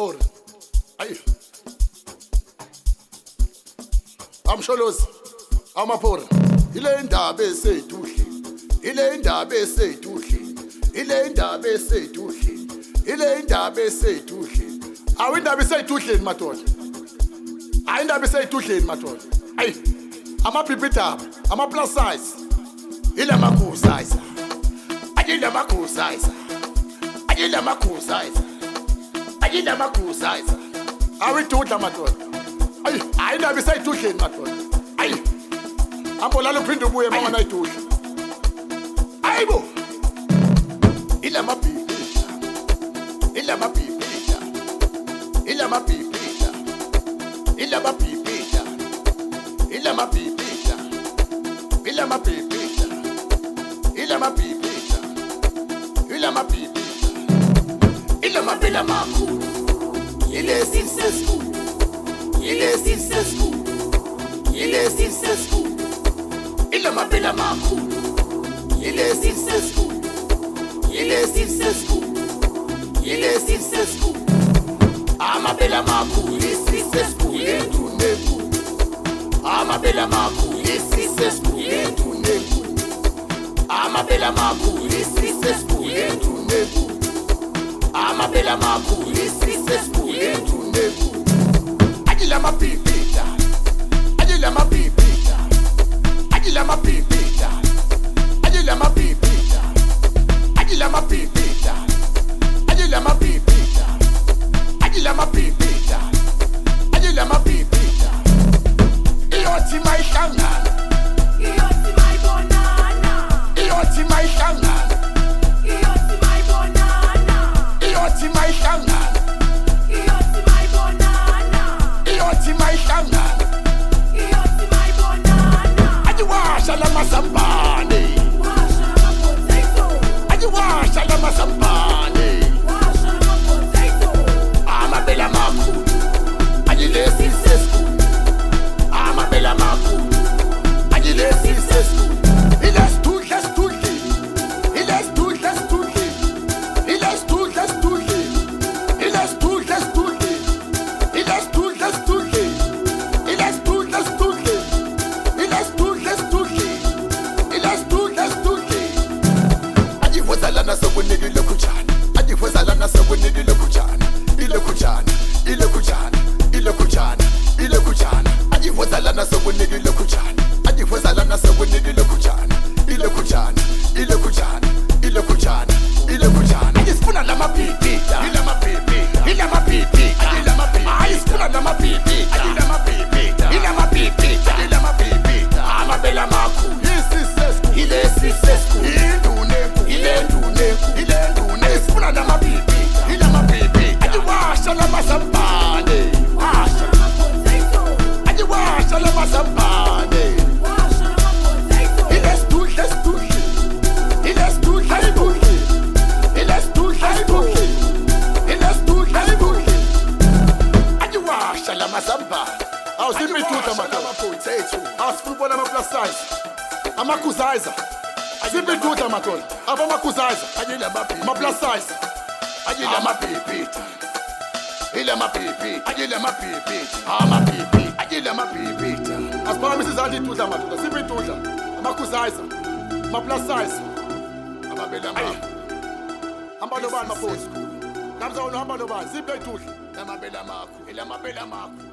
Kori. Ayi. Amsholozi. Amaphori. Ile indaba eseyiduhle. Ile indaba eseyiduhle. Ile indaba eseyiduhle. Ile indaba eseyiduhle. Awu indaba eseyiduhleni madoda. Ayi indaba eseyiduhleni madoda. Ayi. Amabhibhidaba, ama plus size. Ile makhuza isa. Ayi ile makhuza isa. Ayi ile makhuza isa. ayinda amaguzi hayi awidudla madoda. Ayi ayindabe isayidudleni madoda. Ayi hambo lalo uphinde ubuye manganayidudla ayibo ila mabhibhidla ila mabhibhidla ila mabhibhidla ila mabhibhidla ila mabhibhidla ila mabhibhidla ila mabhibhidla ila mabhibhidla Ile mapela makuu Ile successful Ile successful Ile successful Ile mapela makuu Ile successful Ile successful Ile successful Amapela makuu Ile successful Ile tuneku Amapela makuu Ile successful Ile tuneku Amapela makuu la makuli zipituta matoni asifulubona amaplasize amakuzayiza zipituta matoni aba makuzayiza maplasize amapipita ile mapipita ajile mapipita amapipita ajile mapipita asiphakamisa izandla itudla mãe. zipitudla amakuzayiza maplasize ababela hamba nobani maphosi namzawona hamba nobani ziphe itudla elamabela makho elamabela makho